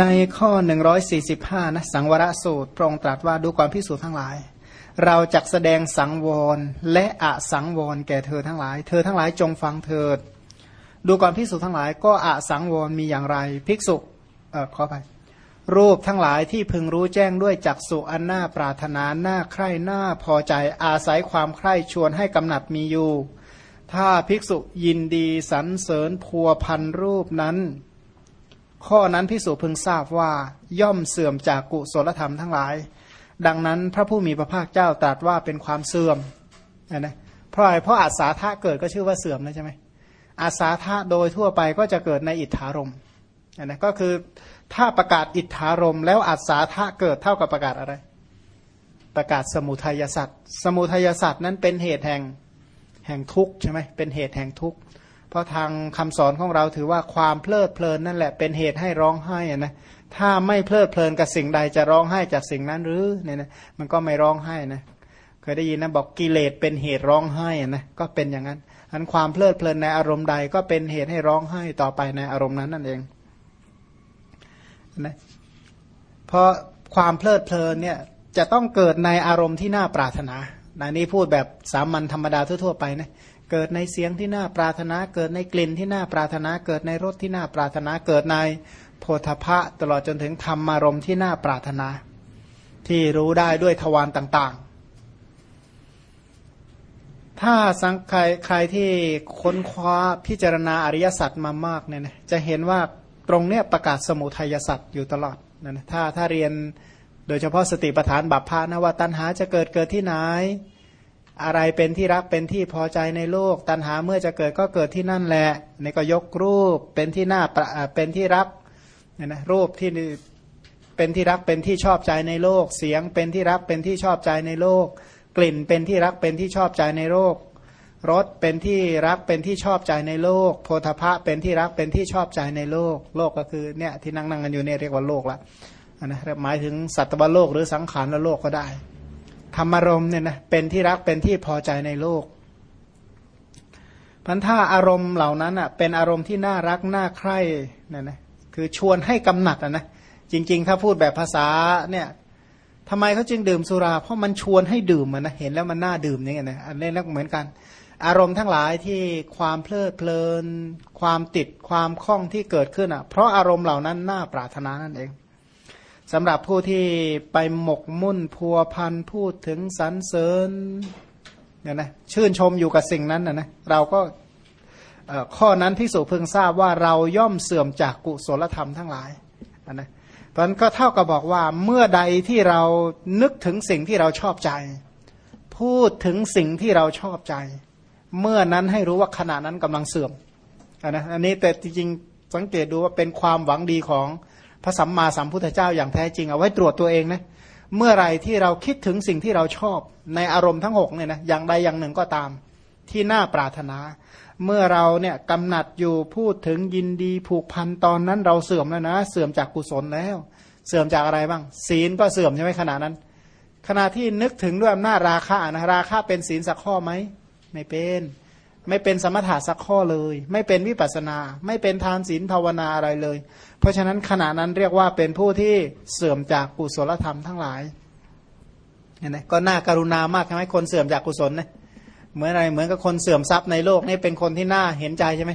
ในข้อ 145นะสังวรสูตรพระองค์ตรัสว่าดูความพิสูจน์ทั้งหลาย เราจักแสดงสังวรและอะสังวรแก่เธอทั้งหลาย เธอทั้งหลายจงฟังเถิด ดูความพิสูจน์ทั้งหลาย ก็อะสังวรมีอย่างไร ภิกษุเออขอไปรูปทั้งหลายที่พึงรู้แจ้งด้วยจักสุอันหน่าปรารถนาหน้าใคร่หน้าพอใจอาศัยความใคร่ชวนให้กำหนัดมีอยู่ ถ้าภิกษุยินดีสรรเสริญพัวพันรูปนั้น ข้อนั้นพิสูจพึงทราบว่าย่อมเสื่อมจากกุศลธรรมทั้งหลาย ดังนั้นพระผู้มีพระภาคเจ้าตรัสว่าเป็นความเสื่อมนะเพราะอะไรเพราะอาสาทะเกิดก็ชื่อว่าเสื่อมนะใช่ไหมอาสาทะโดยทั่วไปก็จะเกิดในอิทธารมนะก็คือถ้าประกาศอิทธารมแล้วอาสาทะเกิดเท่ากับประกาศอะไร ประกาศสมุทัยสัตว์สมุทัยสัตว์นั้นเป็นเหตุแห่งแห่งทุกข์ใช่ไหมเป็นเหตุแห่งทุกข์ เพราะทางคำสอนของเราถือว่าความเพลิดเพลินนั่นแหละเป็นเหตุให้ร้องไห้นะถ้าไม่เพลิดเพลินกับสิ่งใดจะร้องไห้จากสิ่งนั้นหรือเนี่ยนะมันก็ไม่ร้องไห้นะเคยได้ยินนะบอกกิเลสเป็นเหตุร้องไห้นะก็เป็นอย่างนั้นอันความเพลิดเพลินในอารมณ์ใดก็เป็นเหตุให้ร้องไห้ต่อไปในอารมณ์นั้นนั่นเองนะเพราะความเพลิดเพลินเนี่ยจะต้องเกิดในอารมณ์ที่น่าปรารถนานะนี่พูดแบบสามัญธรรมดาทั่วๆไปนะ เกิดในเสียงที่น่าปรารถนา เกิดในกลิ่นที่น่าปรารถนา เกิดในรสที่น่าปรารถนา เกิดในโพธพะตลอดจนถึงธรรมารมณ์ที่น่าปรารถนา ที่รู้ได้ด้วยทวารต่างๆ ถ้าสังใครใครที่ค้นคว้าพิจารณาอริยสัจมามากเนี่ยนะจะเห็นว่าตรงเนี้ยประกาศสมุทัยสัจอยู่ตลอดนะถ้าถ้าเรียนโดยเฉพาะสติปัฏฐานบัพพานะว่าตัณหาจะเกิดเกิดที่ไหน อะไรเป็นที่รักเป็นที่พอใจในโลก ตัณหาเมื่อจะเกิดก็เกิดที่นั่นแหละนี่ก็ยกรูปเป็นที่หน้าเป็นที่รักเนี่ยนะรูปที่เป็นที่รักเป็นที่ชอบใจในโลก เสียงเป็นที่รักเป็นที่ชอบใจในโลก กลิ่นเป็นที่รักเป็นที่ชอบใจในโลกรสเป็นที่รักเป็นที่ชอบใจในโลก โพธพะเป็นที่รักเป็นที่ชอบใจในโลก โลกก็คือเนี่ยที่นั่งนั่งกันอยู่เนี่ยเรียกว่าโลกละนะหมายถึงสัตว์โลกหรือสังขารโลกก็ได้ ธรรมารมณ์เนี่ยนะเป็นที่รักเป็นที่พอใจในโลกพันธะอารมณ์เหล่านั้นอะเป็นอารมณ์ที่น่ารักน่าใคร่เนี่ยนะคือชวนให้กำหนัดอะนะจริง ๆ ถ้าพูดแบบภาษาเนี่ยทำไมเขาจึงดื่มสุรา เพราะมันชวนให้ดื่มมันนะเห็นแล้วมันน่าดื่มนี่ไงเงี้ยนะอันนี้นักเหมือนกัน อารมณ์ทั้งหลายที่ความเพลิดเพลิน ความติดความคล่องที่เกิดขึ้นอะ เพราะอารมณ์เหล่านั้นน่าปรารถนานั่นเอง สำหรับผู้ที่ไปหมกมุ่นพัวพันพูดถึงสรรเสริญเนี่ยนะชื่นชมอยู่กับสิ่งนั้นนะนะเราก็ข้อนั้นพิสูจเพิ่งทราบว่าเราย่อมเสื่อมจากกุศลธรรมทั้งหลายนะเพราะนั้นก็เท่ากับบอกว่าเมื่อใดที่เรานึกถึงสิ่งที่เราชอบใจ พูดถึงสิ่งที่เราชอบใจ เมื่อนั้นให้รู้ว่าขณะนั้นกำลังเสื่อมนะอันนี้แต่จริงๆสังเกตดูว่าเป็นความหวังดีของ พระสัมมาสัมพุทธเจ้าอย่างแท้จริงเอาไว้ตรวจตัวเองนะเมื่อไรที่เราคิดถึงสิ่งที่เราชอบในอารมณ์ทั้งหกเนี่ยนะอย่างใดอย่างหนึ่งก็ตามที่น่าปรารถนา เมื่อเราเนี่ยกำหนัดอยู่พูดถึงยินดีผูกพันตอนนั้นเราเสื่อมแล้วนะ เสื่อมจากกุศลแล้ว เสื่อมจากอะไรบ้าง ศีลก็เสื่อมใช่ไหมขณะนั้น ขณะที่นึกถึงด้วยอำนาจราคะนะราคะเป็นศีลสักข้อไหมไม่เป็น ไม่เป็นสมถะสักข้อเลย ไม่เป็นวิปัสนา ไม่เป็นทานศีลภาวนาอะไรเลย เพราะฉะนั้นขณะนั้นเรียกว่าเป็นผู้ที่เสื่อมจากกุศลธรรมทั้งหลายเห็นไหมก็น่าการุณามากใช่ไหมคนเสื่อมจากกุศลนะเหมือนอะไรเหมือนกับคนเสื่อมทรัพย์ในโลกนี่เป็นคนที่น่าเห็นใจใช่ไหม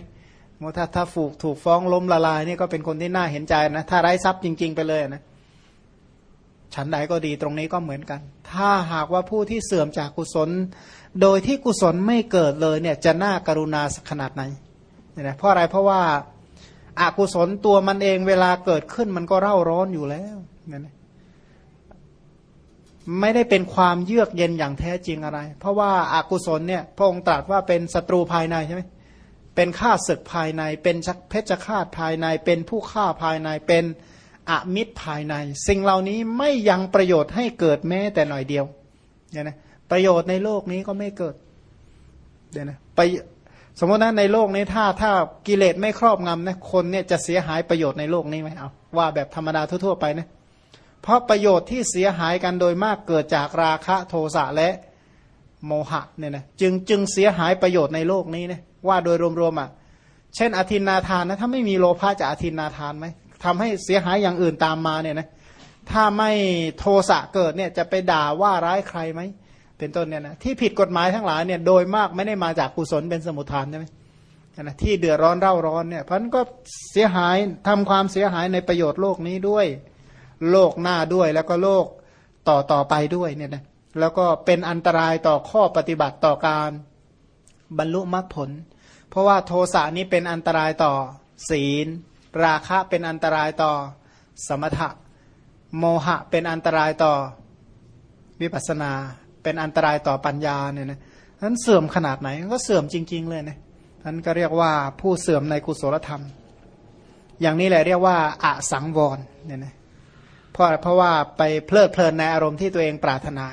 ถ้าถ้าฝูกถูกฟ้องล้มละลายนี่ก็เป็นคนที่น่าเห็นใจนะถ้าไร้ทรัพย์จริง ๆ ไปเลยนะฉันใดก็ดีตรงนี้ก็เหมือนกัน ถ้าหากว่าผู้ที่เสื่อมจากกุศล โดยที่กุศลไม่เกิดเลยเนี่ยจะน่าการุณาสักขนาดไหนเนี่ยนะเพราะอะไรเพราะว่าอากุศลตัวมันเองเวลาเกิดขึ้นมันก็เร่าร้อนอยู่แล้วเนี่ยนะไม่ได้เป็นความเยือกเย็นอย่างแท้จริงอะไร เพราะว่าอากุศลเนี่ยพระองค์ตรัสว่าเป็นศัตรูภายในใช่ไหมเป็นฆ่าศึกภายใน เป็นเพชฌฆาตภายใน เป็นผู้ฆ่าภายในเป็นอมิตรภายใน สิ่งเหล่านี้ไม่ยังประโยชน์ให้เกิดแม้แต่หน่อยเดียวเนี่ยนะ ประโยชน์ในโลกนี้ก็ไม่เกิดเดี๋ยวนะไปสมมตินะในโลกนี้ถ้าถ้ากิเลสไม่ครอบงำนะคนเนี่ยจะเสียหายประโยชน์ในโลกนี้ไหมเอาว่าแบบธรรมดาทั่วๆไปนะเพราะประโยชน์ที่เสียหายกันโดยมากเกิดจากราคะโทสะและโมหะเนี่ยนะจึงจึงเสียหายประโยชน์ในโลกนี้นะว่าโดยรวมๆอะเช่น อธินาทานนะถ้าไม่มีโลภะจะอธินนาทานไหมทำให้เสียหายอย่างอื่นตามมาเนี่ยนะถ้าไม่โทสะเกิดเนี่ยจะไปด่าว่าร้ายใครไหม เป็นต้นเนี่ยนะที่ผิดกฎหมายทั้งหลายเนี่ยโดยมากไม่ได้มาจากกุศลเป็นสมุทฐานใช่ไหมนะที่เดือดร้อนเร่าร้อนเนี่ยเพราะนั้นก็เสียหายทำความเสียหายในประโยชน์โลกนี้ด้วย โลกหน้าด้วยแล้วก็โลกต่อต่อไปด้วยเนี่ยนะแล้วก็เป็นอันตรายต่อข้อปฏิบัติต่อการบรรลุมรรคผล เพราะว่าโทสะนี้เป็นอันตรายต่อศีล ราคะเป็นอันตรายต่อสมถะ โมหะเป็นอันตรายต่อวิปัสสนา เป็นอันตรายต่อปัญญาเนี่ยนะนั้นเสื่อมขนาดไหนก็เสื่อมจริง ๆ เลยนะนั้นก็เรียกว่าผู้เสื่อมในกุศลธรรม อย่างนี้แหละเรียกว่าอะสังวรเนี่ยนะเพราะเพราะว่าไปเพลิดเพลินในอารมณ์ที่ตัวเองปรารถนา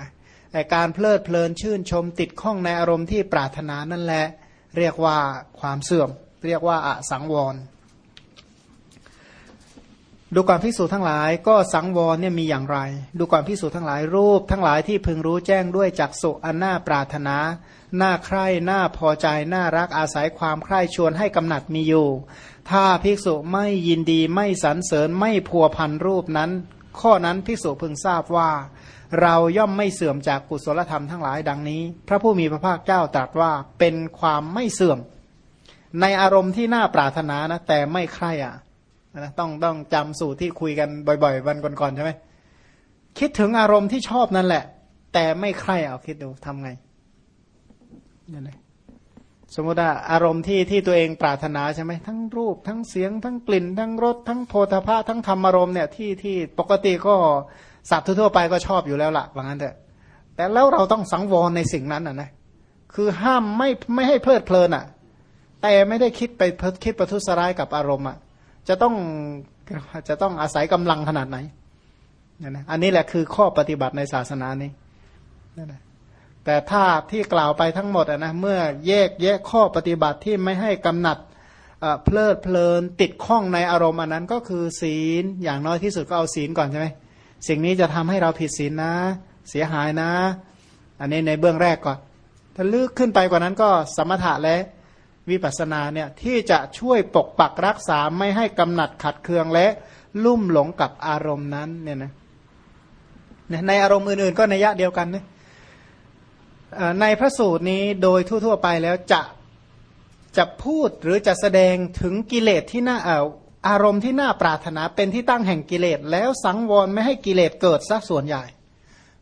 แต่การเพลิดเพลินชื่นชมติดข้องในอารมณ์ที่ปรารถนานั่นแหละ เรียกว่าความเสื่อม เรียกว่าอะสังวร ดูก่อนพิสูจน์ทั้งหลายก็สังวรเนี่ยมีอย่างไร ดูก่อนพิสูจน์ทั้งหลายรูป ทั้งหลายที่พึงรู้แจ้งด้วยจักสุอันน่าปรารถนาหน้าใคร่หน้าพอใจน่ารักอาศัยความใคร่ชวนให้กำหนัดมีอยู่ ถ้าภิกษุไม่ยินดีไม่สรรเสริญไม่พัวพันรูปนั้น ข้อนั้นภิกษุพึงทราบว่า เราย่อมไม่เสื่อมจากกุศลธรรมทั้งหลายดังนี้ พระผู้มีพระภาคเจ้าตรัสว่าเป็นความไม่เสื่อม ในอารมณ์ที่น่าปรารถนานะแต่ไม่ใคร่อะ นะต้องต้องจำสูตรที่คุยกันบ่อย ๆ วันก่อนๆใช่ไหมคิดถึงอารมณ์ที่ชอบนั่นแหละ แต่ไม่ใคร่เอาคิดดูทำไงนี่นะสมมติว่าอารมณ์ที่ที่ตัวเองปรารถนาใช่ไหมทั้งรูป ทั้งเสียง ทั้งกลิ่น ทั้งรสทั้งโพธาภะทั้งธรรมอารมณ์เนี่ยที่ที่ปกติก็สัตว์ทั่วไปก็ชอบอยู่แล้วละว่างั้นเถอะแต่แล้วเราต้องสังวรในสิ่งนั้นอะนะคือห้ามไม่ไม่ให้เพลิดเพลินอะ แต่ไม่ได้คิดไปคิดประทุษร้ายกับอารมณ์อะ จะต้องจะต้องอาศัยกำลังขนาดไหนนี่นะอันนี้แหละคือข้อปฏิบัติในศาสนานี้นั่นแหละแต่ถ้าที่กล่าวไปทั้งหมดนะเมื่อแยกแยกข้อปฏิบัติที่ไม่ให้กำหนัดเพลิดเพลินติดข้องในอารมณ์อันนั้นก็คือศีลอย่างน้อยที่สุดก็เอาศีลก่อนใช่ไหมสิ่งนี้จะทำให้เราผิดศีลนะ เสียหายนะ อันนี้ในเบื้องแรกก่อนถ้าลึกขึ้นไปกว่านั้นก็สมถะและ วิปัสสนาเนี่ยที่จะช่วยปกปักรักษาไม่ให้กำหนัดขัดเคืองและลุ่มหลงกับอารมณ์นั้นเนี่ยนะในอารมณ์อื่นๆ ก็ในยะเดียวกันนะในพระสูตรนี้โดยทั่วๆไปแล้วจะจะพูดหรือจะแสดงถึงกิเลสที่น่าเอาอารมณ์ที่น่าปรารถนาเป็นที่ตั้งแห่งกิเลสแล้วสังวรไม่ให้กิเลสเกิดสักส่วนใหญ่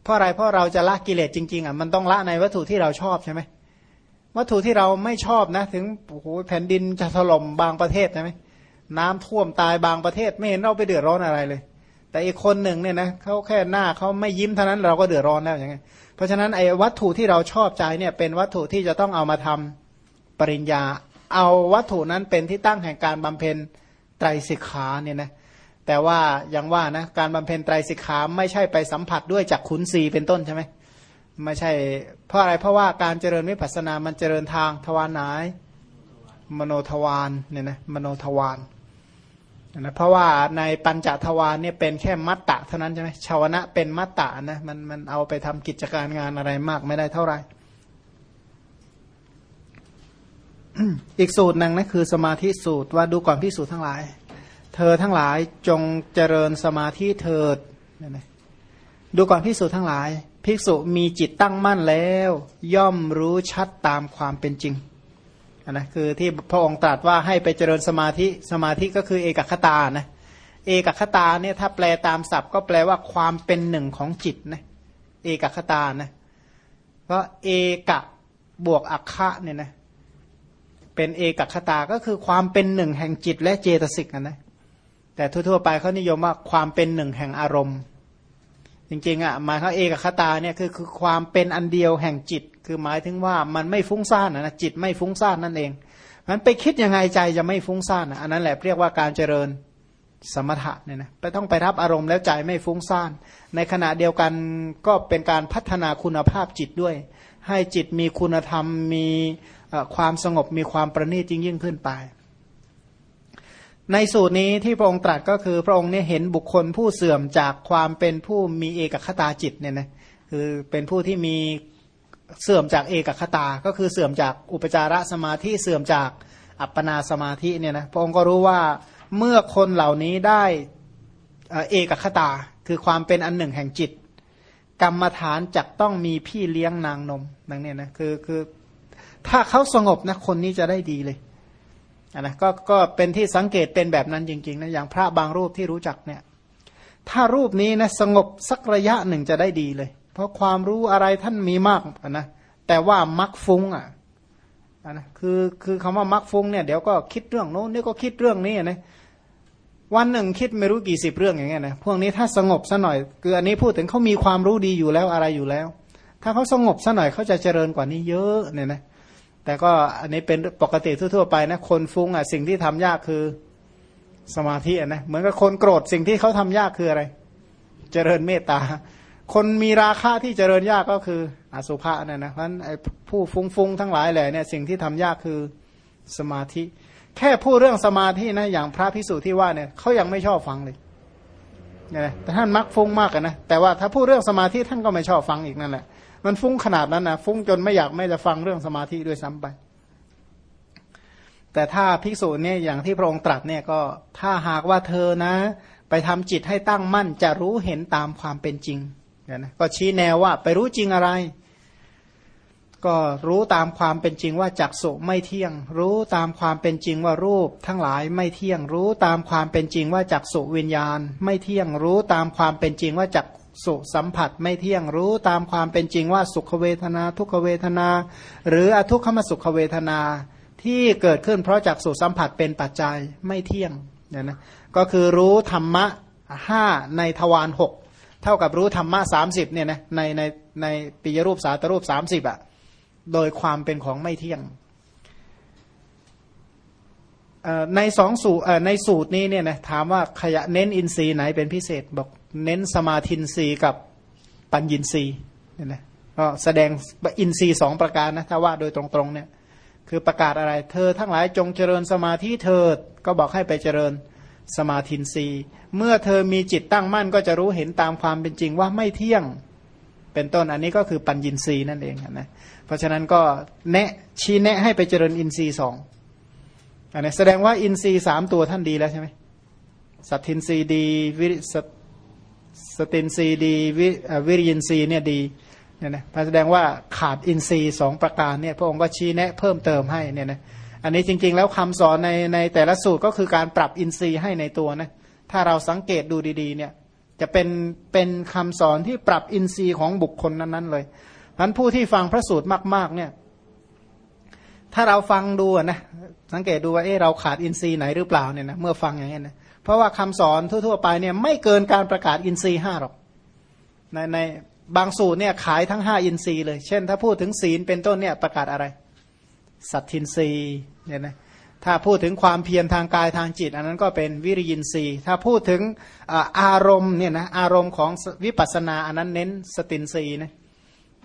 เพราะอะไรเพราะเราจะละกิเลสจริงๆอะมันต้องละในวัตถุที่เราชอบใช่ไหม วัตถุที่เราไม่ชอบนะ ถึงโอ้โหแผ่นดินจะถล่มบางประเทศใช่ไหมน้ำท่วมตายบางประเทศไม่เห็นเราไปเดือดร้อนอะไรเลย แต่อีกคนหนึ่งเนี่ยนะเขาแค่หน้าเขาไม่ยิ้มเท่านั้นเราก็เดือดร้อนแล้วอย่างเงี้ยเพราะฉะนั้นไอ้วัตถุที่เราชอบใจเนี่ยเป็นวัตถุที่จะต้องเอามาทำปริญญา เอาวัตถุนั้นเป็นที่ตั้งแห่งการบำเพ็ญไตรสิกขาเนี่ยนะแต่ว่ายังว่านะการบำเพ็ญไตรสิกขาไม่ใช่ไปสัมผัสด้วยจากขุนศีเป็นต้นใช่ไหม ไม่ใช่ เพราะอะไรเพราะว่าการเจริญวิปัสสนา มันเจริญทางทวารไหนมโนทวารเนี่ยนะมโนทวารนะเพราะว่าในปัญจทวารเนี่ยเป็นแค่มัตตะเท่านั้นใช่ไหมชาวนะเป็นมัตตะนะมันมันเอาไปทำกิจการงานอะไรมากไม่ได้เท่าไหร่อีกสูตรหนึ่งนะคือสมาธิสูตรว่าดูก่อนพิสูจน์ทั้งหลาย เธอทั้งหลายจงเจริญสมาธิเถิดดูก่อนพิสูจน์ทั้งหลาย ภิกษุมีจิตตั้งมั่นแล้ว ย่อมรู้ชัดตามความเป็นจริงนะคือที่พระองค์ตรัสว่าให้ไปเจริญสมาธิสมาธิก็คือเอกคตานะเอกคตาเนี่ยถ้าแปลตามศัพท์ ก็แปลว่าความเป็นหนึ่งของจิตนะเอกคตานะเพราะเอกะบวกอัคคะเนี่ยนะเป็นเอกคตาก็คือความเป็นหนึ่งแห่งจิตและเจตสิกนะแต่ทั่วๆไปเขานิยมว่าความเป็นหนึ่งแห่งอารมณ์ จริงๆอะหมายเขาเอกคตาเนี่ยคือคือความเป็นอันเดียวแห่งจิต คือหมายถึงว่ามันไม่ฟุ้งซ่านนะจิตไม่ฟุ้งซ่านนั่นเองมันไปคิดยังไงใจจะไม่ฟุ้งซ่านอันนั้นแหละเรียกว่าการเจริญสมถะเนี่ยนะไปต้องไปรับอารมณ์แล้วใจไม่ฟุ้งซ่าน ในขณะเดียวกันก็เป็นการพัฒนาคุณภาพจิตด้วย ให้จิตมีคุณธรรมมีความสงบมีความประณีตยิ่งยิ่งขึ้นไป ในสูตรนี้ที่พระองค์ตรัสก็คือพระองค์เนี่ยเห็นบุคคลผู้เสื่อมจากความเป็นผู้มีเอกคตาจิตเนี่ยนะคือเป็นผู้ที่มีเสื่อมจากเอกคตา ก็คือเสื่อมจากอุปจารสมาธิเสื่อมจากอัปปนาสมาธิเนี่ยนะพระองค์ก็รู้ว่าเมื่อคนเหล่านี้ได้เอกคตา คือความเป็นอันหนึ่งแห่งจิต กรรมฐานจักต้องมีพี่เลี้ยงนางนมดังนี้นะคือคือถ้าเขาสงบนะคนนี้จะได้ดีเลย นะก็ก็เป็นที่สังเกตเป็นแบบนั้นจริงๆนะอย่างพระบางรูปที่รู้จักเนี่ย ถ้ารูปนี้นะสงบสักระยะหนึ่งจะได้ดีเลย เพราะความรู้อะไรท่านมีมากนะแต่ว่ามักฟุ้งอะนะคือคือคำว่ามักฟุ้งเนี่ยเดี๋ยวก็คิดเรื่องโน้นนี่ก็คิดเรื่องนี้นะวันหนึ่งคิดไม่รู้กี่สิบเรื่องอย่างเงี้ยนะพวกนี้ถ้าสงบซะหน่อยคืออันนี้พูดถึงเขามีความรู้ดีอยู่แล้วอะไรอยู่แล้ว ถ้าเขาสงบซะหน่อยเขาจะเจริญกว่านี้เยอะเนี่ยนะ แต่ก็อันนี้เป็นปกติทั่วๆไปนะคนฟุ้งอะสิ่งที่ทำยากคือสมาธินะเหมือนกับคนโกรธสิ่งที่เขาทำยากคืออะไร เจริญเมตตา คนมีราคะที่เจริญยากก็คืออสุภะนี่ยนะเพราะฉะนั้นผู้ฟุ้งๆทั้งหลายแหละเนี่ยสิ่งที่ทำยากคือสมาธิ แค่พูดเรื่องสมาธินะอย่างพระพิสุที่ว่าเนี่ยเขายังไม่ชอบฟังเลยนี่ยแต่ท่านมักฟุ้งมากนะแต่ว่าถ้าพูดเรื่องสมาธิท่านก็ไม่ชอบฟังอีกนั่นแหละ มันฟุ้งขนาดนั้นนะฟุ้งจนไม่อยากไม่จะฟังเรื่องสมาธิด้วยซ้ำไป แต่ถ้าภิกษุเนี่ยอย่างที่พระองค์ตรัสเนี่ยก็ถ้าหากว่าเธอนะ ไปทำจิตให้ตั้งมั่นจะรู้เห็นตามความเป็นจริงนะก็ชี้แนวว่าไปรู้จริงอะไร ก็รู้ตามความเป็นจริงว่าจักสุไม่เที่ยง รู้ตามความเป็นจริงว่ารูป ทั้งหลายไม่เที่ยง รู้ตามความเป็นจริงว่าจักสุวิญญาณ ไม่เที่ยงรู้ตามความเป็นจริงว่าจัก สุสัมผัสไม่เที่ยงรู้ตามความเป็นจริงว่าสุขเวทนา ทุกขเวทนา หรืออทุกขมสุขเวทนาที่เกิดขึ้นเพราะจากสุสัมผัสเป็นปัจจัยไม่เที่ยงเนี่ยนะก็คือรู้ธรรมะห้าในทวารหกเท่ากับรู้ธรรมะสามสิบเนี่ยนะในในในปิยรูปสาตรูปสามสิบอะโดยความเป็นของไม่เที่ยงในสองสูตรในสูตรนี้เนี่ยนะถามว่าขยะเน้นอินทรีย์ไหนเป็นพิเศษบอก เน้นสมาธินรีกับปัญญินรีเนี่ยนะก็แสดงอินทรีย์สองประการนะถ้าว่าโดยตรงๆเนี่ยคือประกาศอะไร เธอทั้งหลายจงเจริญสมาธิเถิดก็บอกให้ไปเจริญสมาธินทรีย์เมื่อเธอมีจิตตั้งมั่นก็จะรู้เห็นตามความเป็นจริงว่าไม่เที่ยงเป็นต้นอันนี้ก็คือปัญญินทรีย์นั่นเองนะเพราะฉะนั้นก็แนะชี้แนะให้ไปเจริญอินทรีย์สองอันนี้แสดงว่าอินทรีย์สามตัวท่านดีแล้วใช่ไหมสัทธินทรีย์ดีวิส สตินทรีย์ดีวิวิริยินทรีย์เนี่ยดีเนี่ยนะแสดงว่าขาดอินทรีย์สองประการเนี่ยพระองค์ก็ชี้แนะเพิ่มเติมให้เนี่ยนะอันนี้จริง ๆ แล้วคำสอนในในแต่ละสูตรก็คือการปรับอินทรีย์ให้ในตัวนะถ้าเราสังเกตดูดีๆเนี่ยจะเป็นเป็นคำสอนที่ปรับอินทรีย์ของบุคคลนั้นๆเลยพันผู้ที่ฟังพระสูตรมาก ๆ เนี่ย ถ้าเราฟังดูนะสังเกตดูว่าเออเราขาดอินทรีย์ไหนหรือเปล่าเนี่ยนะเมื่อฟังอย่างนี้นะ เพราะว่าคำสอนทั่ว ๆ ไปเนี่ยไม่เกินการประกาศอินทรีห้าหรอกในในบางสูตรเนี่ยขายทั้งห้าอินทรีย์เลย เช่น ถ้าพูดถึงศีลเป็นต้นเนี่ยประกาศอะไร สัตทินทรีเนี่ยนะถ้าพูดถึงความเพียรทางกายทางจิต อันนั้นก็เป็นวิริยินทรีย์ ถ้าพูดถึงอารมณ์เนี่ยนะอารมณ์ของวิปัสสนาอันนั้นเน้นสตินทรีย์นะ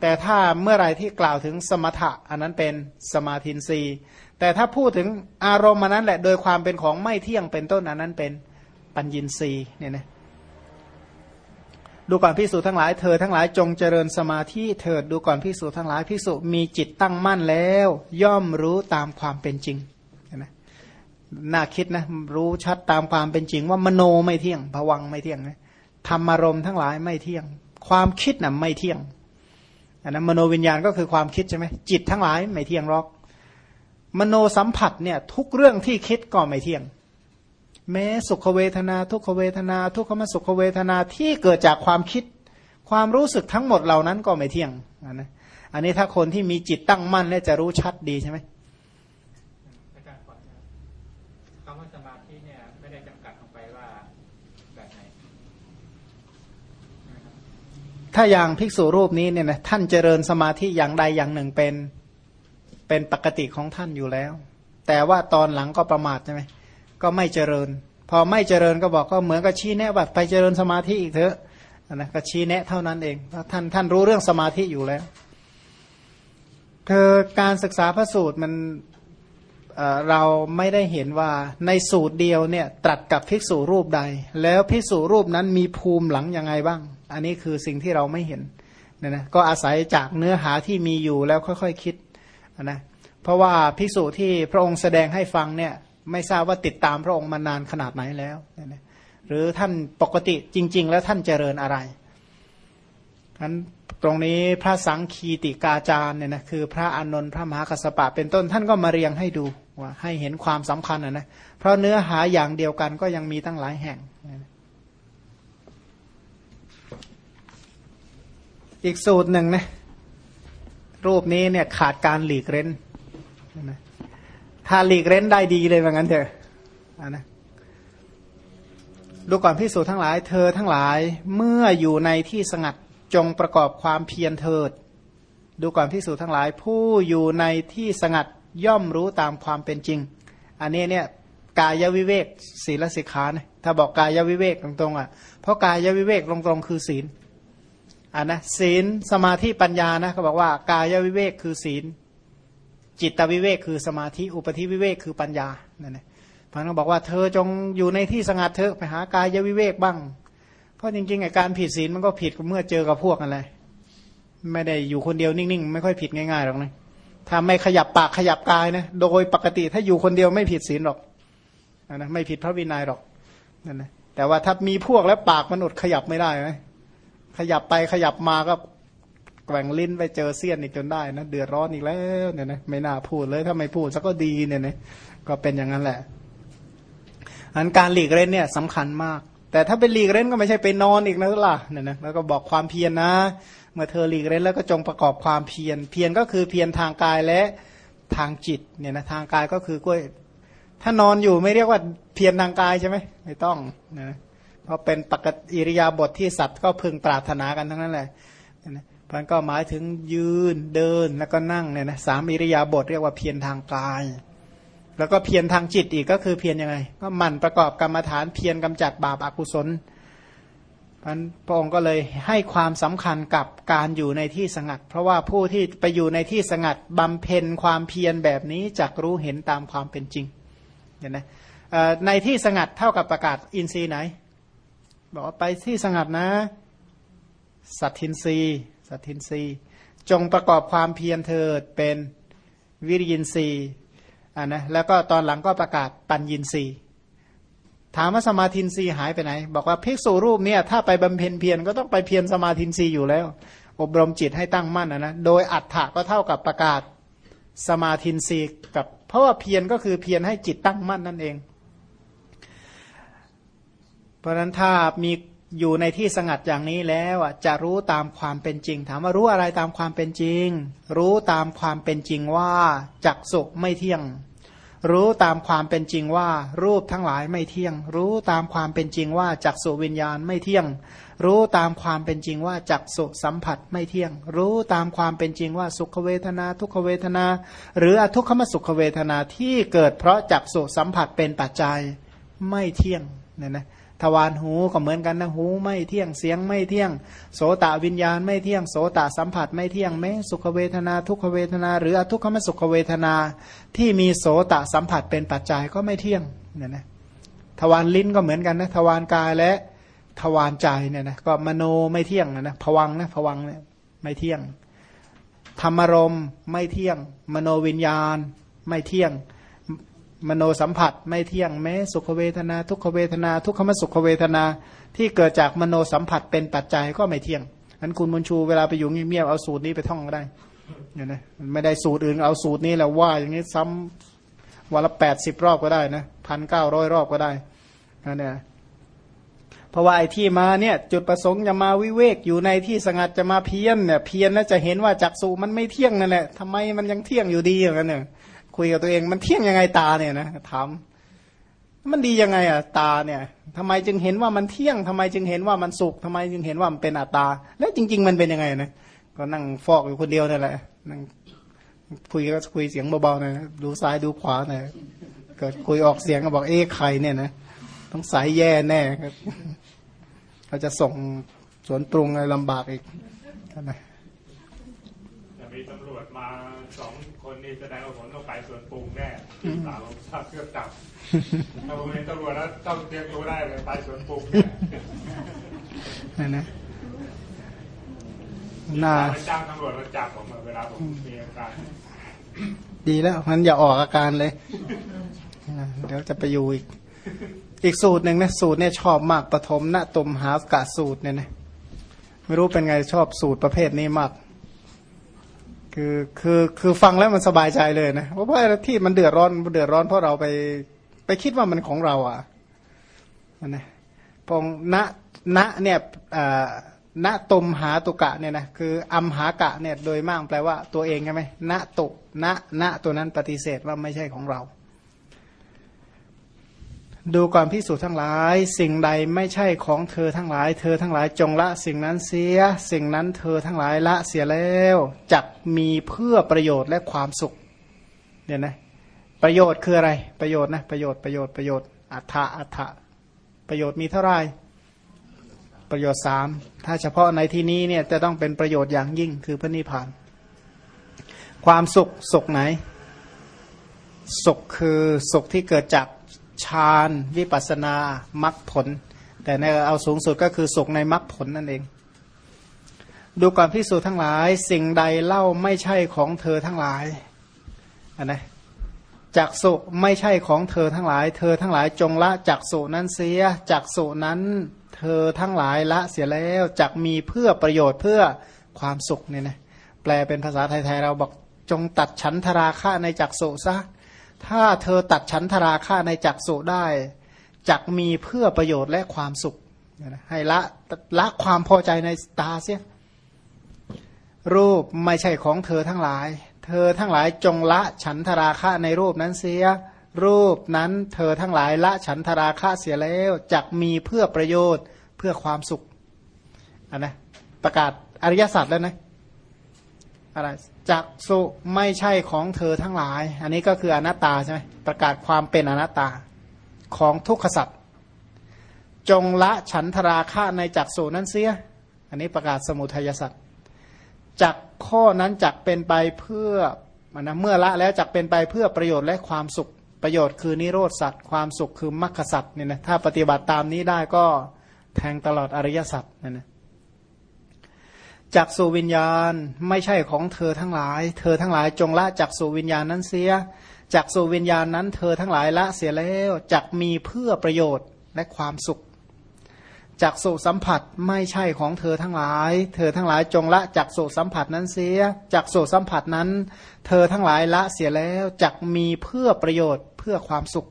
แต่ถ้าเมื่อไรที่กล่าวถึงสมถะอันนั้นเป็นสมาธินทรีย์ แต่ถ้าพูดถึงอารมณ์อันนั้นแหละโดยความเป็นของไม่เที่ยงเป็นต้นอันนั้นเป็น ปัญญินรีเนี่ยนะดูก่อนพิสูจทั้งหลายเธอทั้งหลายจงเจริญสมาธิเถิดดูก่อนพิสูจทั้งหลายพิสูจมีจิตตั้งมั่นแล้ว ย่อมรู้ตามความเป็นจริงนะน่าคิดนะรู้ชัดตามความเป็นจริงว่ามโนไม่เที่ยงผวังไม่เที่ยงนะธรรมารมณ์ทั้งหลายไม่เที่ยง ความคิดนะ่ะไม่เที่ยงอันนั้นมโนวิญญาณก็คือความคิดใช่ไหมจิตทั้งหลายไม่เที่ยงหรอก มโนสัมผัสเนี่ยทุกเรื่องที่คิดก็ไม่เที่ยง แม้สุขเวทนา ทุกขเวทนา ทุกขมสุขเวทนาที่เกิดจากความคิด ความรู้สึกทั้งหมดเหล่านั้นก็ไม่เที่ยงนะอันนี้ถ้าคนที่มีจิตตั้งมั่นเนี่ยจะรู้ชัดดีใช่ไหมคำว่าสมาธิเนี่ยไม่ได้จำกัดลงไปว่าแบบไหนถ้าอย่างภิกษุรูปนี้เนี่ยนะท่านเจริญสมาธิอย่างใดอย่างหนึ่งเป็นเป็นปกติของท่านอยู่แล้ว แต่ว่าตอนหลังก็ประมาทใช่ไหม ก็ไม่เจริญ พอไม่เจริญก็บอกก็เหมือนกับชี้แนะว่าไปเจริญสมาธิอีกเถอะนะก็ชี้แนะเท่านั้นเองท่านท่านรู้เรื่องสมาธิอยู่แล้วคือการศึกษาพระสูตรมันเเราไม่ได้เห็นว่าในสูตรเดียวเนี่ยตรัสกับภิกษุรูปใด แล้วภิกษุรูปนั้นมีภูมิหลังยังไงบ้าง อันนี้คือสิ่งที่เราไม่เห็นนะนะก็อาศัยจากเนื้อหาที่มีอยู่แล้วค่อยๆคคิดนะเพราะว่าภิกษุที่พระองค์แสดงให้ฟังเนี่ย ไม่ทราบว่าติดตามพระองค์มานานขนาดไหนแล้ว หรือท่านปกติจริง ๆ แล้วท่านเจริญอะไรนั้นตรงนี้พระสังคีติกาจารย์เนี่ยนะคือพระอานนท์พระมหากัสสปะ เป็นต้นท่านก็มาเรียงให้ดูว่าให้เห็นความสำคัญนะนะเพราะเนื้อหาอย่างเดียวกันก็ยังมีตั้งหลายแห่ง อีกสูตรหนึ่งนะรูปนี้เนี่ยขาดการหลีกเร้นนะ ถ้าหลีกเร้นได้ดีเลยว่างั้นเถอะนะดูก่อนพิสูจน์ทั้งหลาย เธอทั้งหลายเมื่ออยู่ในที่สงัดจงประกอบความเพียรเถิด ดูก่อนพิสูจน์ทั้งหลาย ผู้อยู่ในที่สงัดย่อมรู้ตามความเป็นจริง อันนี้เนี่ยกายวิเวกศีลสิกขานะถ้าบอกกายวิเวกตรงๆอะเพราะกายวิเวกตรงๆคือศีลอ่านะศีลสมาธิปัญญานะเขาบอกว่ากายวิเวกคือศีล จิตวิเวกคือสมาธิอุปธิวิเวกคือปัญญานั่นแหละพระองค์บอกว่าเธอจงอยู่ในที่สงัดเถอะไปหากายวิเวกบ้าง เพราะจริงๆไอ้การผิดศีลมันก็ผิดเมื่อเจอกับพวกอะไรไม่ได้อยู่คนเดียวนิ่งๆ ไม่ค่อยผิดง่ายๆหรอกนะถ้าไม่ขยับปากขยับกายนะโดยปกติถ้าอยู่คนเดียวไม่ผิดศีลหรอกนะไม่ผิดพระวินัยหรอกนั่นนะแต่ว่าถ้ามีพวกแล้วปากมันอดขยับไม่ได้ไหมขยับไปขยับมาก็ แกว่งลิ้นไปเจอเสี้ยนอีกจนได้นะเดือดร้อนอีกแล้วเนี่ยนะไม่น่าพูดเลยถ้าไม่พูดสักก็ดีเนี่ยนะก็เป็นอย่างนั้นแหละอันการหลีกเล่นเนี่ยสำคัญมาก แต่ถ้าเป็นหลีกเล่นก็ไม่ใช่ไปนอนอีกนะล่ะเนี่ยนะแล้วก็บอกความเพียรนนะ เมื่อเธอหลีกเล่นแล้วก็จงประกอบความเพียรเพียรก็คือเพียรทางกายและทางจิตเนี่ยนะทางกายก็คือกล้วยถ้านอนอยู่ไม่เรียกว่าเพียรทางกายใช่ไหมไม่ต้องนะเพราะเป็นปกติอิริยาบถทที่สัตว์ก็พึงปรารถนากันทั้งนั้นแหละนะ มันก็หมายถึงยืนเดินแล้วก็นั่งเนี่ยนะสามอิริยาบถเรียกว่าเพียรทางกาย แล้วก็เพียรทางจิตอีกก็คือเพียรยังไง ก็หมั่นประกอบกรรมฐานเพียรกำจัดบาปอากุศลพระองค์ก็เลยให้ความสำคัญกับการอยู่ในที่สงัด เพราะว่าผู้ที่ไปอยู่ในที่สงัดบำเพ็ญความเพียรแบบนี้จักรู้เห็นตามความเป็นจริงเห็นไหมในที่สงัดเท่ากับประกาศอินทรีย์ไหน บอกว่าไปที่สงัดนะ สัตทินรี สัทินรีจงประกอบความเพียรเถิดเป็นวิริยินรีอ่านะแล้วก็ตอนหลังก็ประกาศปัญญินรีถามว่าสมาธินรีหายไปไหน บอกว่าภิกษุรูปเนี่ยถ้าไปบำเพ็ญเพียรก็ต้องไปเพียรสมาธินรีอยู่แล้ว อบรมจิตให้ตั้งมั่นนะนะโดยอัฏฐะก็เท่ากับประกาศสมาธินรีกับ เพราะว่าเพียรก็คือเพียรให้จิตตั้งมั่นนั่นเอง เพราะนั้นถ้ามี อยู่ในที่สงัดอย่างนี้แล้วจะรู้ตามความเป็นจริง ถามว่ารู้อะไรตามความเป็นจริง รู้ตามความเป็นจริงว่าจักสุไม่เที่ยง รู้ตามความเป็นจริงว่า รูปทั้งหลายไม่เที่ยง รู้ตามความเป็นจริงว่าจักสุวิญญาณไม่เที่ยง รู้ตามความเป็นจริงว่าจักสุสัมผัสไม่เที่ยง รู้ตามความเป็นจริงว่าสุขเวทนา ทุกขเวทนา หรืออทุกขมสุขเวทนาที่เกิดเพราะจักสุสัมผัสเป็นปัจจัยไม่เที่ยงเนี่ยนะ ทวารหูก็เหมือนกันนะหูไม่เที่ยงเสียงไม่เที่ยง โสตวิญญาณไม่เที่ยงโสตสัมผัสไม่เที่ยงแม้สุขเวทนาทุกขเวทนา หรืออทุกขมสุขเวทนา ที่มีโสตสัมผัสเป็นปัจจัยก็ไม่เที่ยงเนี่ยนะทวารลิ้นก็เหมือนกันนะทวารกายและทวารใจเนี่ยนะก็มโนไม่เที่ยงนะผวังนะผวังเนี่ยไม่เที่ยงธรรมรมไม่เที่ยง มโนวิญญาณไม่เที่ยง มโนสัมผัสไม่เที่ยงแม้สุขเวทนา ทุกขเวทนา ทุกขมสุขเวทนา ที่เกิดจากมโนสัมผัสเป็นปัจจัยก็ไม่เที่ยงนั้นคุณบุญชูเวลาไปอยู่เงียบๆเอาสูตรนี้ไปท่องก็ได้เนี่ยนะไม่ได้สูตรอื่นเอาสูตรนี้แล้วว่า อย่างนี้ซ้ำวันละแปดสิบรอบก็ได้นะพันเก้าร้อยรอบก็ได้นั่นเนี่ยเพราะว่าไอ้ที่มาเนี่ย จุดประสงค์จะมาวิเวกอยู่ในที่สงัดจะมาเพียนเนี่ยเพียนแล้วจะเห็นว่าจักสูมันไม่เที่ยงนั่นแหละทำไมมันยังเที่ยงอยู่ดีอย่างนั้นเนี่ย คุยกับตัวเองมันเที่ยงยังไงตาเนี่ยนะถามมันดียังไงอะตาเนี่ยทำไมจึงเห็นว่ามันเที่ยงทำไมจึงเห็นว่ามันสุขทำไมจึงเห็นว่ามันเป็นอัตตา แล้วจริง ๆ มันเป็นยังไงนะก็นั่งฟอกอยู่คนเดียวนั่นแหละนั่งคุยก็คุยเสียงเบาๆนะดูซ้ายดูขวาหน่อยเกิดคุยออกเสียงก็บอกเอ๊ะใครเนี่ยนะต้องสายแย่แน่ครับเขาจะส่งสวนปรุงอะไรลำบากอีกนะจะมีตำรวจมาสอง นนี้แสดงว่าผมต้องไปสวนปรุงแน่สาวทราบเครื่องจับถ้าผมเห็นตำรวจแล้วต้องเตรียมรู้ได้เลยไปสวนปรุงนี่นะน่าจ้างตำรวจมาจับผมเวลาผมมีอาการดีแล้วมันอย่าออกอาการเลย เดี๋ยวจะไปอยู่อีก อีกสูตรหนึ่งนะสูตรเนี่ยชอบมากปฐมณตุมหากาสูตรเนี่ยนะไม่รู้เป็นไงชอบสูตรประเภทนี้มาก คือคือคือฟังแล้วมันสบายใจเลยนะเพราะว่าที่มันเดือดร้อนเดือดร้อนเพราะเราไปไปคิดว่ามันของเราอะนะพงณณเนี่ยณตมหาตุกะเนี่ยนะคืออัมหากะเนี่ยโดยมากแปลว่าตัวเองใช่ไหมณตุณณตัวนั้นปฏิเสธว่าไม่ใช่ของเรา ดูก่อนพิสูจน์ทั้งหลาย สิ่งใดไม่ใช่ของเธอทั้งหลาย เธอทั้งหลายจงละสิ่งนั้นเสีย สิ่งนั้นเธอทั้งหลายละเสียแล้วจักมีเพื่อประโยชน์และความสุขเนี่ยนะประโยชน์คืออะไร ประโยชน์นะประโยชน์ประโยชน์ประโยชน์อัฏฐะอัฏฐะประโยชน์มีเท่าไหร่ประโยชน์สามถ้าเฉพาะในที่นี้เนี่ยจะต้องเป็นประโยชน์อย่างยิ่งคือพระนิพพาน ความสุขสุขไหน สุขคือสุขที่เกิดจาก ฌานวิปัสนามรรคผล แต่ในเอาสูงสุดก็คือสุขในมรรคผลนั่นเอง ดูก่อนพิสูจน์ทั้งหลาย สิ่งใดเล่าไม่ใช่ของเธอทั้งหลายอันนะจักสุไม่ใช่ของเธอทั้งหลาย เธอทั้งหลายจงละจักสุนั้นเสียจักสุนั้น เธอทั้งหลายละเสียแล้วจักมีเพื่อประโยชน์เพื่อความสุขเนี่ยนะแปลเป็นภาษาไทยๆเราบอกจงตัดฉันทราคะในจักสุซะ ถ้าเธอตัดฉันทราคะในจักสุได้จักมีเพื่อประโยชน์และความสุข ให้ละละความพอใจในตาเสีย รูปไม่ใช่ของเธอทั้งหลาย เธอทั้งหลายจงละฉันทราคะในรูปนั้นเสีย รูปนั้นเธอทั้งหลายละฉันทราคะเสียแล้วจักมีเพื่อประโยชน์เพื่อความสุขอันนะประกาศอริยสัจแล้วนะ อะไรจักสุไม่ใช่ของเธอทั้งหลาย อันนี้ก็คืออนัตตาใช่ไหมประกาศความเป็นอนัตตาของทุกขสัตว์จงละฉันทราคะในจักสุนั้นเสีย อันนี้ประกาศสมุทัยสัตว์จักข้อนั้นจักเป็นไปเพื่อมันนะเมื่อละแล้วจักเป็นไปเพื่อประโยชน์และความสุขประโยชน์คือนิโรธสัตว์ความสุขคือมรรคสัตว์เนี่ยนะถ้าปฏิบัติตามนี้ได้ก็แทงตลอดอริยสัตว์เนั่นนะ จักสุวิญญาณไม่ใช่ของเธอทั้งหลาย เธอทั้งหลายจงละจักสุวิญญาณนั้นเสียจักสุวิญญาณนั้นเธอทั้งหลายละเสียแล้วจักมีเพื่อประโยชน์และความสุขจักสุสัมผัสไม่ใช่ของเธอทั้งหลาย เธอทั้งหลายจงละจักสุสัมผัสนั้นเสียจักสุสัมผัสนั้น เธอทั้งหลายละเสียแล้วจักมีเพื่อประโยชน์เพื่อความสุข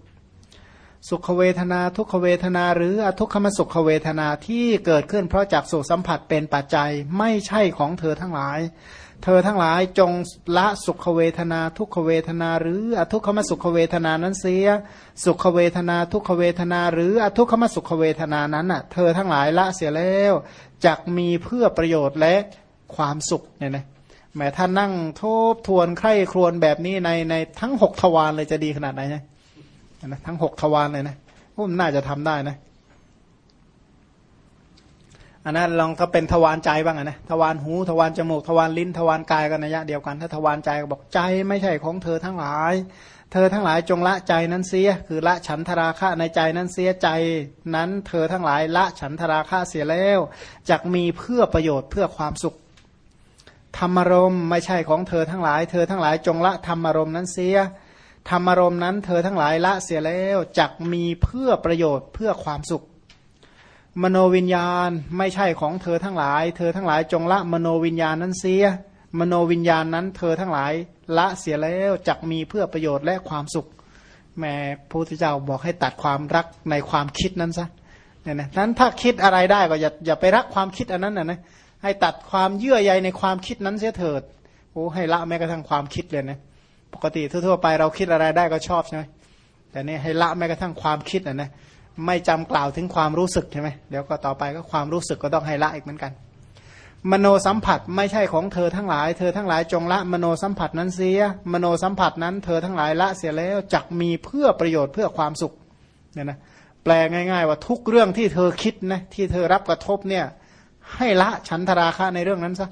สุขเวทนาทุกขเวทนาหรืออทุกขมสุขเวทนาที่เกิดขึ้นเพราะจักสุสัมผัสเป็นปัจจัยไม่ใช่ของเธอทั้งหลาย เธอทั้งหลายจงละสุขเวทนาทุกขเวทนา หรืออทุกขมสุขเวทนานั้นเสีย สุขเวทนาทุกขเวทนา หรืออทุกขมสุขเวทนานั้นอะเธอทั้งหลายละเสียแล้วจักมีเพื่อประโยชน์และความสุขเนี่ยนะแม้ท่านนั่งทบทวนใคร่ครวญแบบนี้ในในทั้งหกทวารเลยจะดีขนาดไหนนะ ทั้งหกทวารเลยนะผมน่าจะทำได้นะอันนั้นลองก็เป็นทวารใจบ้างนะทวารหูทวารจมูกทวารลิ้นทวารกายกันนะยะเดียวกัน ถ้าทวารใจก็บอกใจไม่ใช่ของเธอทั้งหลาย เธอทั้งหลายจงละใจนั้นเสีย คือละฉันทราคะในใจนั้นเสียใจนั้น เธอทั้งหลายละฉันทราคะเสียแล้วจักมีเพื่อประโยชน์เพื่อความสุขธรรมรมไม่ใช่ของเธอทั้งหลาย เธอทั้งหลายจงละธรรมรมนั้นเสีย ธรรมรมนั้นเธอทั้งหลายละเสียแล้วจักมีเพื่อประโยชน์เพื่อความสุข มโนวิญญาณไม่ใช่ของเธอทั้งหลาย เธอทั้งหลายจงละมโนวิญญาณนั้นเสีย มโนวิญญาณนั้น เธอทั้งหลายละเสียแล้วจักมีเพื่อประโยชน์และความสุขแม่พระพุทธเจ้าบอกให้ตัดความรักในความคิดนั้นซะเนี่ยนะนั้นถ้าคิดอะไรได้ก็อย่าอย่าไปรักความคิดอันนั้นนะนะให้ตัดความเยื่อใยในความคิดนั้นเสียเถิดโอ้ให้ละแม้กระทั่งความคิดเลยนะ ปกติทั่วๆไปเราคิดอะไรได้ก็ชอบใช่ไหมแต่นี่ให้ละแม้กระทั่งความคิดอะนะไม่จำกล่าวถึงความรู้สึกใช่ไหมเดี๋ยวก็ต่อไปก็ความรู้สึกก็ต้องให้ละอีกเหมือนกัน มโนสัมผัสไม่ใช่ของเธอทั้งหลาย เธอทั้งหลายจงละมโนสัมผัสนั้นเสีย มโนสัมผัสนั้นเธอทั้งหลายละเสียแล้วจักมีเพื่อประโยชน์เพื่อความสุขเนี่ยนะแปลง่าย ๆ ว่าทุกเรื่องที่เธอคิดนะที่เธอรับกระทบเนี่ยให้ละฉันทราคะในเรื่องนั้นซะ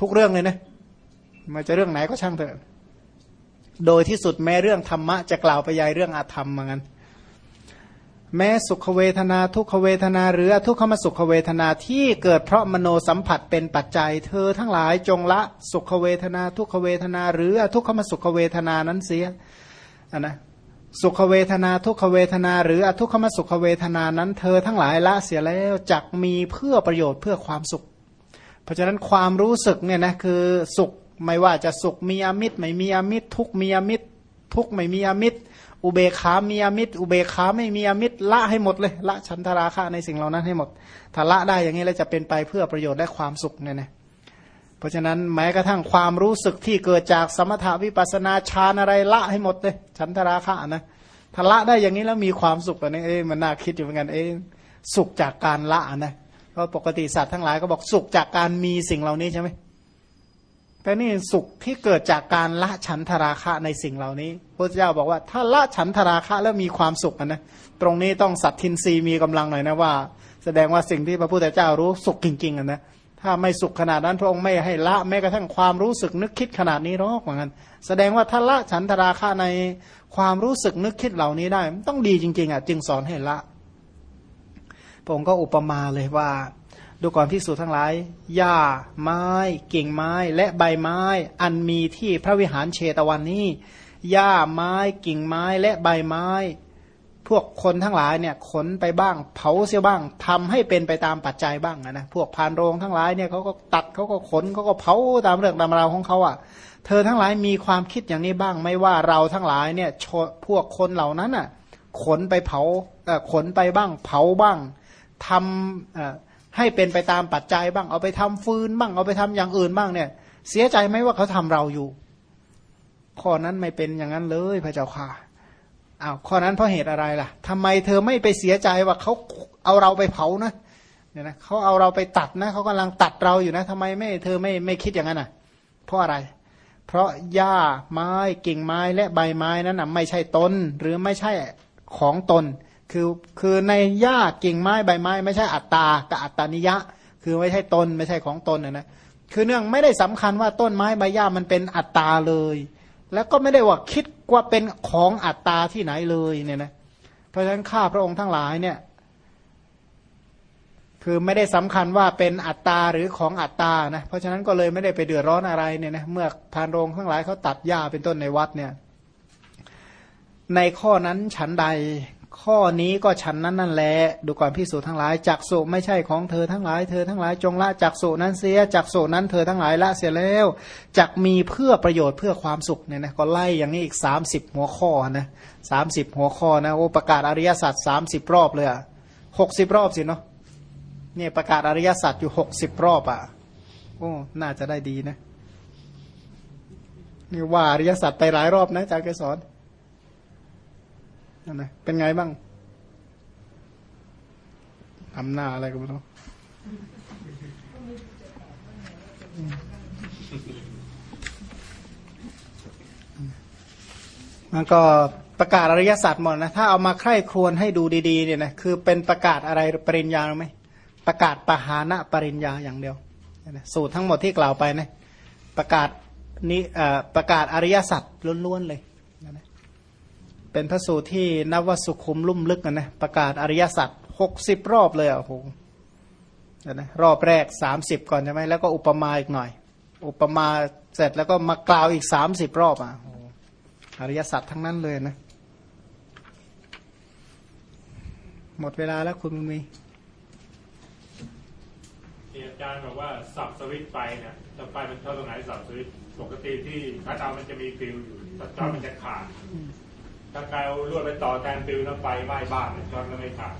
ทุกเรื่องเลยนะมันจะเรื่องไหนก็ช่างเถอะ โดยที่สุดแม้เรื่องธรรมะจะกล่าวไปยายเรื่องอาธรรมเหมือนกันแม้สุขเวทนาทุกขเวทนาหรือทุกขมสุขเวทนาที่เกิดเพราะมโนสัมผัสเป็นปัจจัย เธอทั้งหลายจงละสุขเวทนาทุกขเวทนาหรือทุกขมสุขเวทนานั้นเสียนนะสุขเวทนาทุกขเวทนาหรืออทุกขมสุขเวทนานั้น เธอทั้งหลายละเสียแล้วจักมีเพื่อประโยชน์เพื่อความสุข เพราะฉะนั้นความรู้สึกเนี่ยนะคือสุข ไม่ว่าจะสุขมีอมิตรไม่มีอมิตร ทุกมีอมิตร ทุกไม่มีอมิตร อุเบกขามีอมิตร อุเบกขาไม่มีอมิตรละให้หมดเลยละฉันทราคะในสิ่งเหล่านั้นให้หมดถ้าละได้อย่างนี้แล้วจะเป็นไปเพื่อประโยชน์และความสุขเนี่ยนะเพราะฉะนั้นแม้กระทั่งความรู้สึกที่เกิดจากสมถาวิปัสนาฌานอะไรละให้หมดเลยฉันทราคะนะถ้าละได้อย่างนี้แล้วมีความสุขอันนี้เอ๊ะมันน่าคิดอยู่เหมือนกันเอ๊สุขจากการละนะเพราะปกติสัตว์ทั้งหลายก็บอกสุขจากการมีสิ่งเหล่านี้ใช่ไหม แต่นี่สุขที่เกิดจากการละฉันทราคะในสิ่งเหล่านี้พระเจ้าบอกว่าถ้าละฉันทราคะแล้วมีความสุขนะตรงนี้ต้องสัตทินรีมีกำลังหน่อยนะว่า แสดงว่าสิ่งที่พระพุทธเจ้ารู้สุขจริงๆนะถ้าไม่สุขขนาดนั้นพระองค์ไม่ให้ละแม้กระทั่งความรู้สึกนึกคิดขนาดนี้หรอกเหมือนกันแสดงว่าถ้าละฉันทราคะในความรู้สึกนึกคิดเหล่านี้ได้ต้องดีจริง ๆอะจึงสอนให้ละพระองค์ก็อุปมาเลยว่า ดูก่อนพิสูจทั้งหลาย หญ้า ไม้ กิ่งไม้ และใบไม้ อันมีที่พระวิหารเชตวันนี้ หญ้า ไม้ กิ่งไม้ และใบไม้ พวกคนทั้งหลายเนี่ยขนไปบ้าง เผาเสียบ้างทำให้เป็นไปตามปัจจัยบ้างนะ พวกพานโรงทั้งหลายเนี่ยเขาก็ตัดเขาก็ขนเขาก็เผาตามเรื่องตามราวของเขาอะ เธอทั้งหลายมีความคิดอย่างนี้บ้าง ไม่ว่าเราทั้งหลายเนี่ยพวกคนเหล่านั้นอะ ขนไปเผาขนไปบ้าง เผาบ้างทำ ให้เป็นไปตามปัจจัยบ้าง เอาไปทำฟืนบ้าง เอาไปทำอย่างอื่นบ้างเนี่ย เสียใจไหมว่าเขาทำเราอยู่ ข้อนั้นไม่เป็นอย่างนั้นเลยพระเจ้าค่ะอ้าวข้อนั้นเพราะเหตุอะไรล่ะทำไมเธอไม่ไปเสียใจว่าเขาเอาเราไปเผานะเนี่ยนะเขาเอาเราไปตัดนะเขากำลังตัดเราอยู่นะทำไมไม่เธอไม่ไม่คิดอย่างนั้นอะ เพราะอะไร เพราะหญ้าไม้กิ่งไม้และใบไม้นั้นนะไม่ใช่ตนหรือไม่ใช่ของตน คือคือในหญ้ากิ่งไม้ใบไม้ ไม่ใช่อัตตากับอัตตานิยะ คือไม่ใช่ตนไม่ใช่ของตนนะนะคือเนื่องไม่ได้สำคัญว่าต้นไม้ใบหญ้ามันเป็นอัตตาเลย แล้วก็ไม่ได้ว่าคิดว่าเป็นของอัตตาที่ไหนเลยเนี่ยนะเพราะฉะนั้นข้าพระองค์ทั้งหลายเนี่ย คือไม่ได้สำคัญว่าเป็นอัตตาหรือของอัตตานะเพราะฉะนั้นก็เลยไม่ได้ไปเดือดร้อนอะไรเนี่ยนะเมื่อพานโรงทั้งหลายเขาตัดหญ้าเป็นต้นในวัดเนี่ย ในข้อนั้นฉันใด ข้อนี้ก็ฉันนั้นนั่นแหละดูก่อนพิสูจทั้งหลายจักสุไม่ใช่ของเธอทั้งหลายเธอทั้งหลายจงละจักสุนั้นเสียจักสุนั้นเธอทั้งหลายละเสียแล้วจักมีเพื่อประโยชน์เพื่อความสุขเนี่ยนะก็ไล่อย่างนี้อีกสามสิบหัวข้อนะสามสิบหัวข้อนะโอ้ประกาศอริยสัจสามสิบรอบเลยอะหกสิบรอบสิเนาะเนี่ยประกาศอริยสัจอยู่หกสิบรอบอะ่ะโอ้น่าจะได้ดีนะนี่ว่าอริยสัจไปหลายรอบนะอาจากแกสอน นะเป็นไงบ้างทำหน้าอะไรกันบ้างมันก็ประกาศอริยสัจหมดนะถ้าเอามาใคร่ครวญให้ดูดีๆเนี่ยนะคือเป็นประกาศอะไรปริญญาไหมประกาศปหานะปริญญาอย่างเดียวสูตรทั้งหมดที่กล่าวไปนะประกาศนี้ประกาศอริยสัจล้วนๆเลย เป็นพระสูตรที่นับว่าสุขุมลุ่มลึกนะนะประกาศอริยสัจหกสิบรอบเลยอะโหนะรอบแรกสามสิบก่อนใช่ไหมแล้วก็อุปมาอีกหน่อย อุปมาเสร็จแล้วก็มากล่าวอีกสามสิบรอบอะอริยสัจทั้งนั้นเลยนะหมดเวลาแล้วคุณมีที่อาจารย์บอกว่าสับสวิตไฟเนี่ยถ้าไฟมันเข้าตรงไหนสับสวิตปกติที่พระเตามันจะมีฟิวอยู่ถ้าจอมันจะขาด ถ้าใครเอาลวดไปต่อแทนฟิวแล้วไฟไหม้บ้านจอมันไม่ขาด